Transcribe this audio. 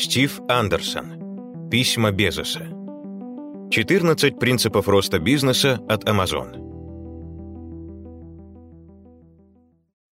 Стив Андерсон. Письма Безоса. 14 принципов роста бизнеса от Amazon.